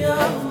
Yeah.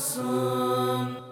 soon.